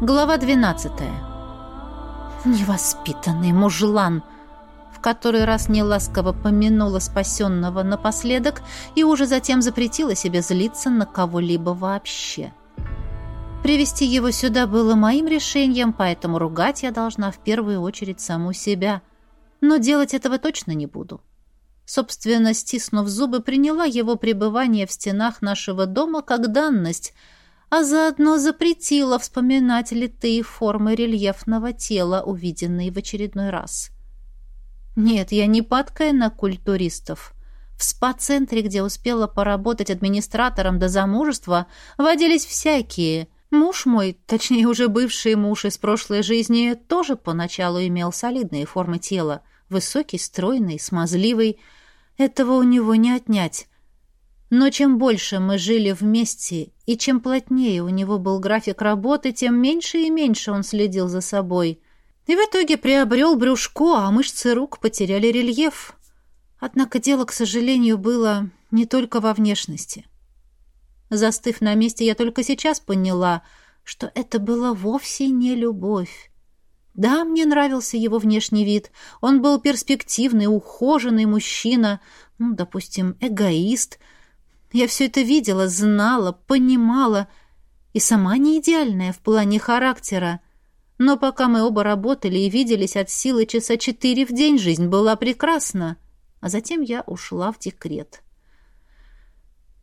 Глава 12. Невоспитанный мужлан в который раз неласково помянула спасенного напоследок и уже затем запретила себе злиться на кого-либо вообще. Привести его сюда было моим решением, поэтому ругать я должна в первую очередь саму себя. Но делать этого точно не буду. Собственно, стиснув зубы, приняла его пребывание в стенах нашего дома как данность, а заодно запретила вспоминать литые формы рельефного тела, увиденные в очередной раз. Нет, я не падкая на культуристов. В спа-центре, где успела поработать администратором до замужества, водились всякие. Муж мой, точнее уже бывший муж из прошлой жизни, тоже поначалу имел солидные формы тела. Высокий, стройный, смазливый – этого у него не отнять. Но чем больше мы жили вместе, и чем плотнее у него был график работы, тем меньше и меньше он следил за собой. И в итоге приобрел брюшко, а мышцы рук потеряли рельеф. Однако дело, к сожалению, было не только во внешности. Застыв на месте, я только сейчас поняла, что это была вовсе не любовь. Да, мне нравился его внешний вид. Он был перспективный, ухоженный мужчина, ну, допустим, эгоист. Я все это видела, знала, понимала. И сама не идеальная в плане характера. Но пока мы оба работали и виделись от силы часа четыре в день, жизнь была прекрасна. А затем я ушла в декрет.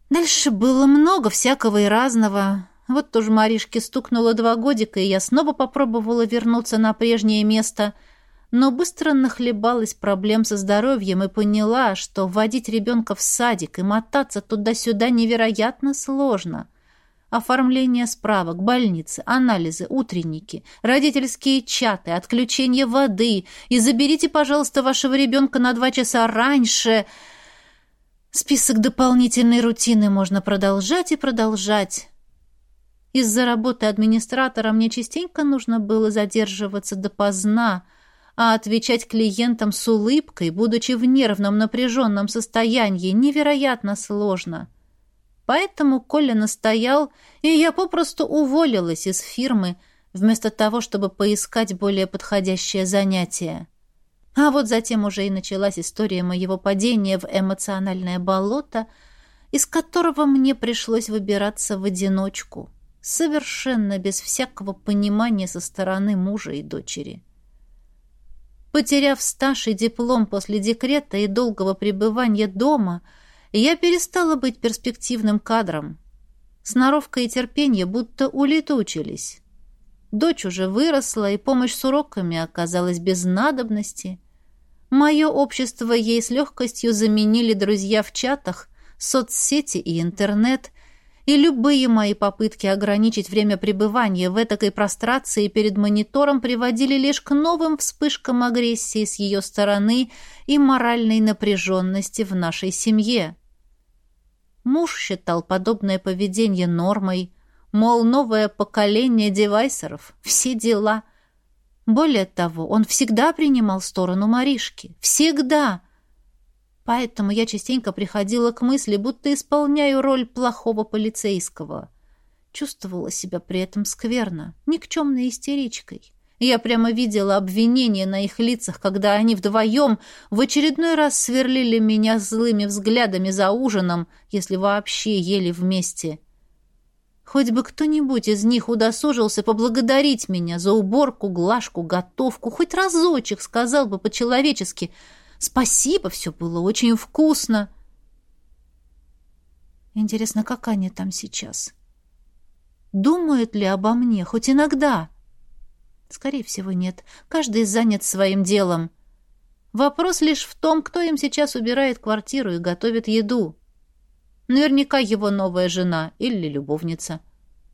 Дальше было много всякого и разного. Вот тоже Маришке стукнуло два годика, и я снова попробовала вернуться на прежнее место, но быстро нахлебалась проблем со здоровьем и поняла, что вводить ребенка в садик и мотаться туда-сюда невероятно сложно. Оформление справок, больницы, анализы, утренники, родительские чаты, отключение воды и заберите, пожалуйста, вашего ребенка на два часа раньше. Список дополнительной рутины можно продолжать и продолжать. Из-за работы администратора мне частенько нужно было задерживаться допоздна, а отвечать клиентам с улыбкой, будучи в нервном напряженном состоянии, невероятно сложно. Поэтому Коля настоял, и я попросту уволилась из фирмы, вместо того, чтобы поискать более подходящее занятие. А вот затем уже и началась история моего падения в эмоциональное болото, из которого мне пришлось выбираться в одиночку совершенно без всякого понимания со стороны мужа и дочери. Потеряв стаж и диплом после декрета и долгого пребывания дома, я перестала быть перспективным кадром. Сноровка и терпение будто улетучились. Дочь уже выросла, и помощь с уроками оказалась без надобности. Мое общество ей с легкостью заменили друзья в чатах, соцсети и интернет, и любые мои попытки ограничить время пребывания в этакой прострации перед монитором приводили лишь к новым вспышкам агрессии с ее стороны и моральной напряженности в нашей семье. Муж считал подобное поведение нормой, мол, новое поколение девайсеров, все дела. Более того, он всегда принимал сторону Маришки. Всегда! Поэтому я частенько приходила к мысли, будто исполняю роль плохого полицейского. Чувствовала себя при этом скверно, никчемной истеричкой. Я прямо видела обвинения на их лицах, когда они вдвоем в очередной раз сверлили меня злыми взглядами за ужином, если вообще ели вместе. Хоть бы кто-нибудь из них удосужился поблагодарить меня за уборку, глажку, готовку, хоть разочек сказал бы по-человечески — Спасибо, все было очень вкусно. Интересно, как они там сейчас? Думают ли обо мне хоть иногда? Скорее всего, нет. Каждый занят своим делом. Вопрос лишь в том, кто им сейчас убирает квартиру и готовит еду. Наверняка его новая жена или любовница.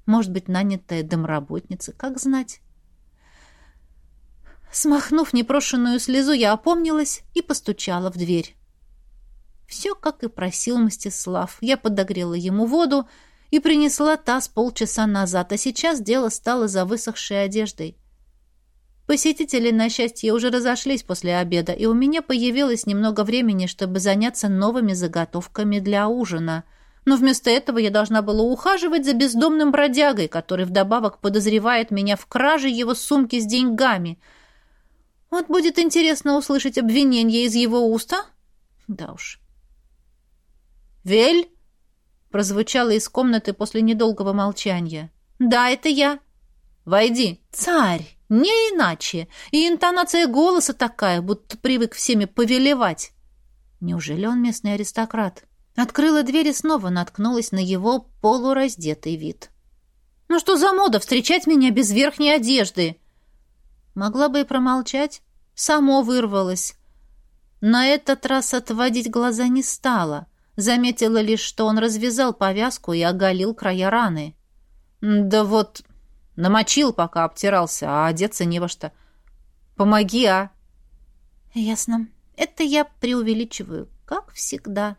Может быть, нанятая домработница, как знать. Смахнув непрошенную слезу, я опомнилась и постучала в дверь. Все, как и просил Мстислав. Я подогрела ему воду и принесла таз полчаса назад, а сейчас дело стало за высохшей одеждой. Посетители, на счастье, уже разошлись после обеда, и у меня появилось немного времени, чтобы заняться новыми заготовками для ужина. Но вместо этого я должна была ухаживать за бездомным бродягой, который вдобавок подозревает меня в краже его сумки с деньгами. Вот будет интересно услышать обвинение из его уста. Да уж. «Вель?» — прозвучало из комнаты после недолгого молчания. «Да, это я». «Войди». «Царь! Не иначе. И интонация голоса такая, будто привык всеми повелевать». Неужели он местный аристократ?» Открыла дверь и снова наткнулась на его полураздетый вид. «Ну что за мода встречать меня без верхней одежды?» Могла бы и промолчать. Само вырвалось. На этот раз отводить глаза не стала. Заметила лишь, что он развязал повязку и оголил края раны. «Да вот, намочил, пока обтирался, а одеться не во что. Помоги, а!» «Ясно. Это я преувеличиваю, как всегда».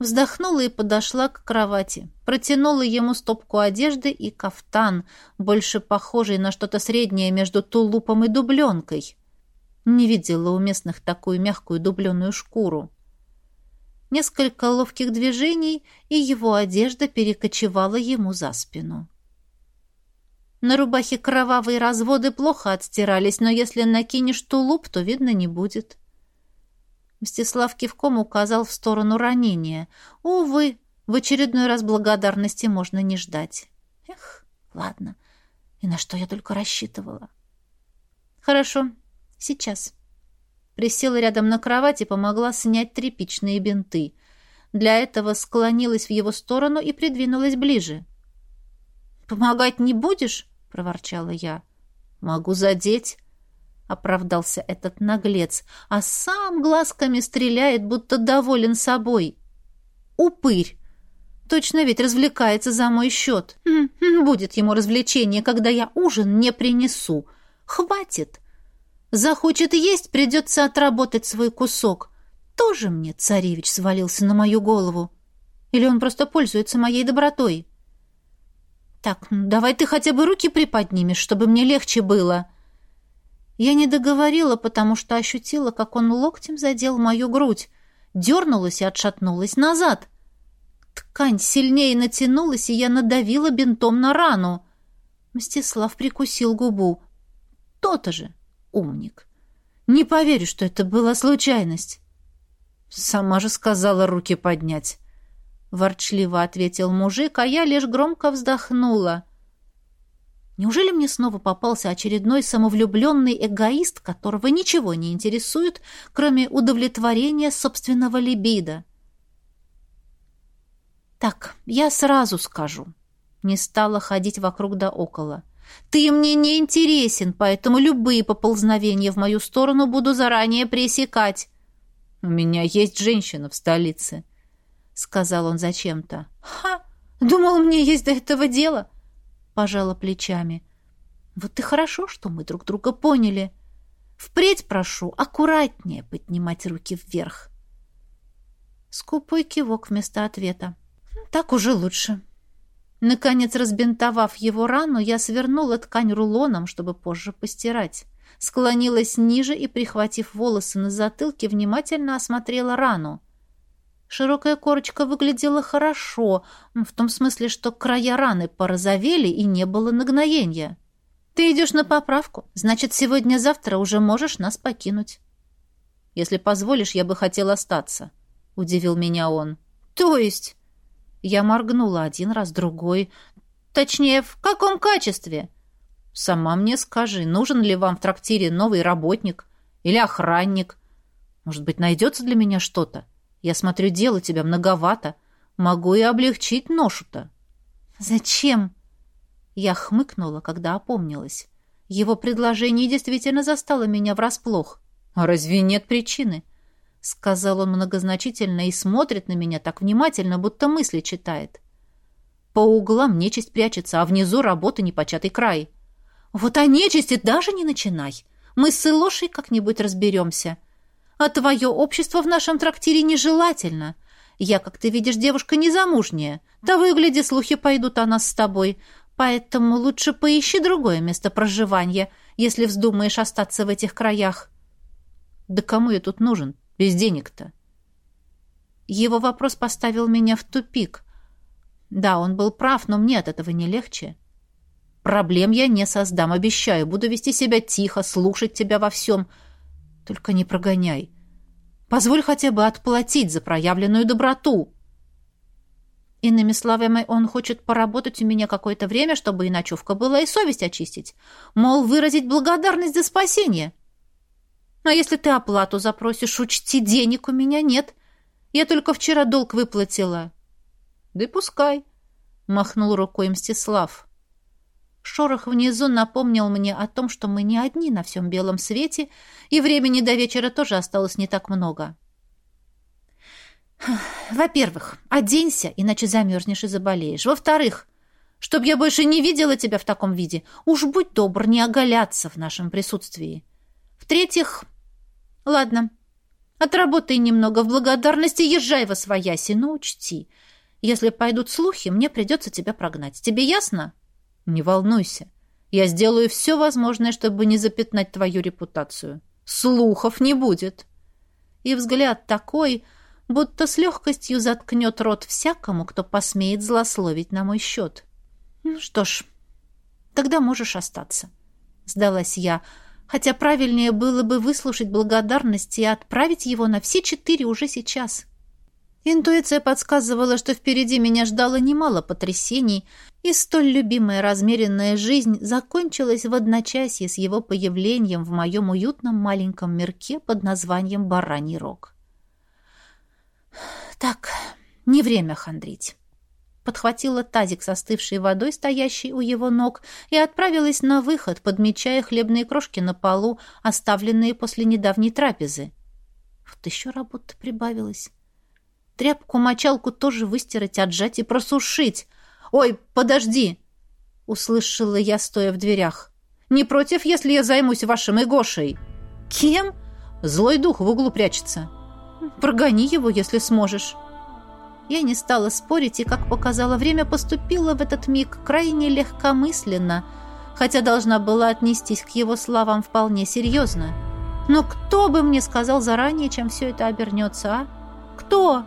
Вздохнула и подошла к кровати. Протянула ему стопку одежды и кафтан, больше похожий на что-то среднее между тулупом и дубленкой. Не видела у местных такую мягкую дубленую шкуру. Несколько ловких движений, и его одежда перекочевала ему за спину. На рубахе кровавые разводы плохо отстирались, но если накинешь тулуп, то видно не будет. Мстислав кивком указал в сторону ранения. Увы, в очередной раз благодарности можно не ждать. Эх, ладно. И на что я только рассчитывала. Хорошо, сейчас. Присела рядом на кровать и помогла снять тряпичные бинты. Для этого склонилась в его сторону и придвинулась ближе. «Помогать не будешь?» — проворчала я. «Могу задеть» оправдался этот наглец, а сам глазками стреляет, будто доволен собой. Упырь! Точно ведь развлекается за мой счет. Будет ему развлечение, когда я ужин не принесу. Хватит! Захочет есть, придется отработать свой кусок. Тоже мне царевич свалился на мою голову. Или он просто пользуется моей добротой? Так, давай ты хотя бы руки приподнимешь, чтобы мне легче было. — я не договорила, потому что ощутила, как он локтем задел мою грудь, дернулась и отшатнулась назад. Ткань сильнее натянулась, и я надавила бинтом на рану. Мстислав прикусил губу. То-то же, умник. Не поверю, что это была случайность. Сама же сказала руки поднять. Ворчливо ответил мужик, а я лишь громко вздохнула. Неужели мне снова попался очередной самовлюбленный эгоист, которого ничего не интересует, кроме удовлетворения собственного либидо? Так, я сразу скажу. Не стала ходить вокруг да около. Ты мне не интересен, поэтому любые поползновения в мою сторону буду заранее пресекать. У меня есть женщина в столице, сказал он зачем-то. Ха! Думал, мне есть до этого дело. — пожала плечами. Вот и хорошо, что мы друг друга поняли. Впредь прошу аккуратнее поднимать руки вверх. Скупой кивок вместо ответа. Так уже лучше. Наконец, разбинтовав его рану, я свернула ткань рулоном, чтобы позже постирать. Склонилась ниже и, прихватив волосы на затылке, внимательно осмотрела рану. Широкая корочка выглядела хорошо, в том смысле, что края раны порозовели и не было нагноения. «Ты идешь на поправку, значит, сегодня-завтра уже можешь нас покинуть». «Если позволишь, я бы хотел остаться», — удивил меня он. «То есть?» Я моргнула один раз, другой. «Точнее, в каком качестве?» «Сама мне скажи, нужен ли вам в трактире новый работник или охранник? Может быть, найдется для меня что-то?» Я смотрю, дел у тебя многовато. Могу и облегчить ношу-то». «Зачем?» Я хмыкнула, когда опомнилась. Его предложение действительно застало меня врасплох. «А разве нет причины?» — сказал он многозначительно и смотрит на меня так внимательно, будто мысли читает. «По углам нечисть прячется, а внизу работа непочатый край». «Вот о нечисти даже не начинай. Мы с Илошей как-нибудь разберемся а твое общество в нашем трактире нежелательно. Я, как ты видишь, девушка незамужняя. Да выгляди, слухи пойдут о нас с тобой. Поэтому лучше поищи другое место проживания, если вздумаешь остаться в этих краях. Да кому я тут нужен? Без денег-то. Его вопрос поставил меня в тупик. Да, он был прав, но мне от этого не легче. Проблем я не создам, обещаю. Буду вести себя тихо, слушать тебя во всем. Только не прогоняй. Позволь хотя бы отплатить за проявленную доброту. Иными словами, он хочет поработать у меня какое-то время, чтобы и ночевка была, и совесть очистить. Мол, выразить благодарность за спасение. А если ты оплату запросишь, учти, денег у меня нет. Я только вчера долг выплатила. Да и пускай, — махнул рукой Мстислав. Шорох внизу напомнил мне о том, что мы не одни на всем белом свете, и времени до вечера тоже осталось не так много. Во-первых, оденься, иначе замерзнешь и заболеешь. Во-вторых, чтоб я больше не видела тебя в таком виде, уж будь добр не оголяться в нашем присутствии. В-третьих, ладно, отработай немного в благодарности, езжай во свояси, но учти, если пойдут слухи, мне придется тебя прогнать. Тебе ясно? Не волнуйся. Я сделаю все возможное, чтобы не запятнать твою репутацию. Слухов не будет. И взгляд такой будто с легкостью заткнет рот всякому, кто посмеет злословить на мой счет. «Ну что ж, тогда можешь остаться», — сдалась я, хотя правильнее было бы выслушать благодарность и отправить его на все четыре уже сейчас. Интуиция подсказывала, что впереди меня ждало немало потрясений, и столь любимая размеренная жизнь закончилась в одночасье с его появлением в моем уютном маленьком мирке под названием «Бараний рог». Так, не время хандрить. Подхватила тазик с остывшей водой, стоящий у его ног, и отправилась на выход, подмечая хлебные крошки на полу, оставленные после недавней трапезы. Вот еще работа прибавилась. Тряпку-мочалку тоже выстирать, отжать и просушить. «Ой, подожди!» — услышала я, стоя в дверях. «Не против, если я займусь вашим Игошей?» «Кем?» «Злой дух в углу прячется». Прогони его, если сможешь». Я не стала спорить и, как показало время, поступила в этот миг крайне легкомысленно, хотя должна была отнестись к его словам вполне серьезно. Но кто бы мне сказал заранее, чем все это обернется, а? Кто?